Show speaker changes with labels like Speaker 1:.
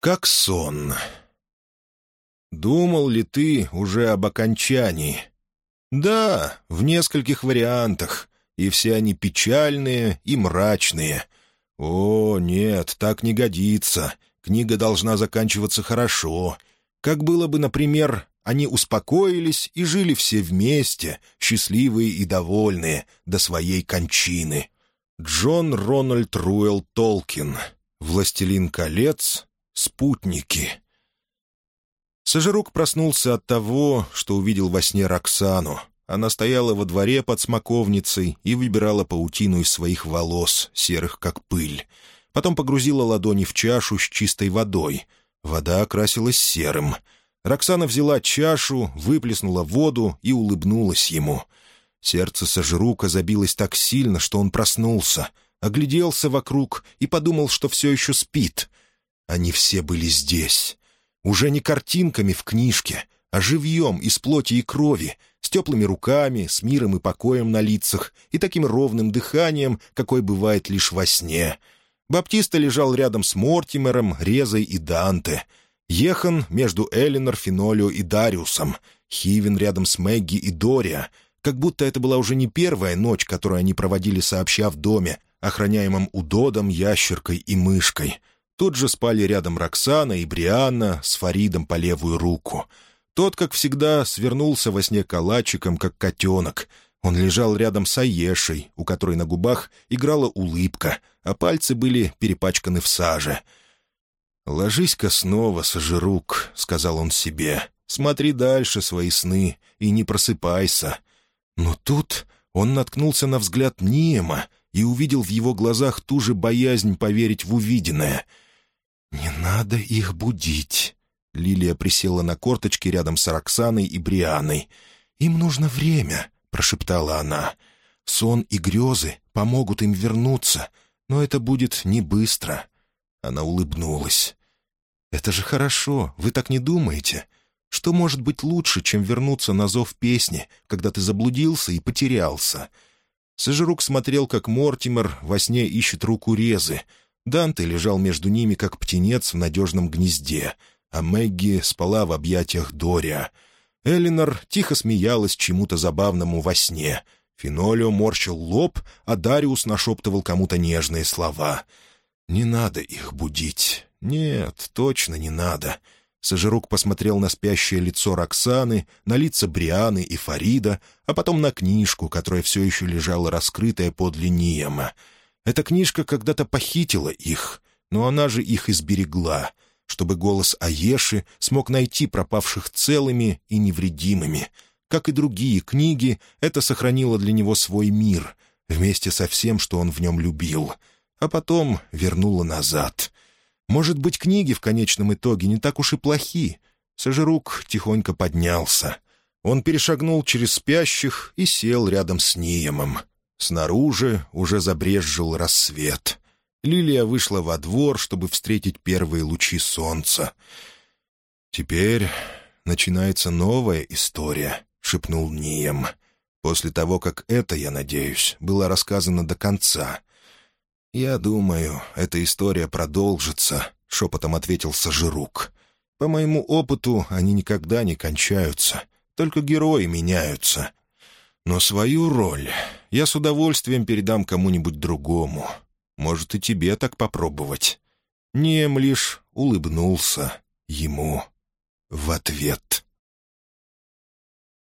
Speaker 1: Как сон. Думал ли ты уже об окончании? Да, в нескольких вариантах, и все они печальные и мрачные. О, нет, так не годится. Книга должна заканчиваться хорошо. Как было бы, например, они успокоились и жили все вместе, счастливые и довольные, до своей кончины. Джон Рональд Руэлл Толкин. «Властелин колец», Спутники. Сожирук проснулся от того, что увидел во сне Роксану. Она стояла во дворе под смоковницей и выбирала паутину из своих волос, серых как пыль. Потом погрузила ладони в чашу с чистой водой. Вода окрасилась серым. Роксана взяла чашу, выплеснула воду и улыбнулась ему. Сердце Сожирука забилось так сильно, что он проснулся, огляделся вокруг и подумал, что все еще спит — они все были здесь. Уже не картинками в книжке, а живьем из плоти и крови, с теплыми руками, с миром и покоем на лицах и таким ровным дыханием, какой бывает лишь во сне. Баптиста лежал рядом с Мортимером, Резой и Данте. Ехан между Элинор, Финолио и Дариусом. Хивин рядом с Мэгги и Дориа. Как будто это была уже не первая ночь, которую они проводили сообща в доме, охраняемом Удодом, Ящеркой и Мышкой — Тут же спали рядом Роксана и Брианна с Фаридом по левую руку. Тот, как всегда, свернулся во сне калачиком, как котенок. Он лежал рядом с Аешей, у которой на губах играла улыбка, а пальцы были перепачканы в саже. «Ложись-ка снова, Сажирук», — сказал он себе. «Смотри дальше свои сны и не просыпайся». Но тут он наткнулся на взгляд Ниема и увидел в его глазах ту же боязнь поверить в увиденное — «Не надо их будить». Лилия присела на корточки рядом с Роксаной и Брианой. «Им нужно время», — прошептала она. «Сон и грезы помогут им вернуться, но это будет не быстро». Она улыбнулась. «Это же хорошо, вы так не думаете? Что может быть лучше, чем вернуться на зов песни, когда ты заблудился и потерялся?» Сожрук смотрел, как Мортимер во сне ищет руку Резы, Данте лежал между ними, как птенец в надежном гнезде, а Мэгги спала в объятиях Дория. Элинор тихо смеялась чему-то забавному во сне. Финолио морщил лоб, а Дариус нашептывал кому-то нежные слова. «Не надо их будить. Нет, точно не надо». Сожирук посмотрел на спящее лицо Роксаны, на лица Брианы и Фарида, а потом на книжку, которая все еще лежала раскрытая подле Ниема — эта книжка когда-то похитила их, но она же их изберегла, чтобы голос Аеши смог найти пропавших целыми и невредимыми. Как и другие книги, это сохранило для него свой мир, вместе со всем, что он в нем любил, а потом вернуло назад. Может быть, книги в конечном итоге не так уж и плохи. Сожирук тихонько поднялся. Он перешагнул через спящих и сел рядом с Ниемом. Снаружи уже забрезжил рассвет. Лилия вышла во двор, чтобы встретить первые лучи солнца. «Теперь начинается новая история», — шепнул Нием. «После того, как это, я надеюсь, было рассказано до конца». «Я думаю, эта история продолжится», — шепотом ответил Сажирук. «По моему опыту, они никогда не кончаются, только герои меняются. Но свою роль я с удовольствием передам кому-нибудь другому. Может, и тебе так попробовать». Нем лишь улыбнулся ему в ответ.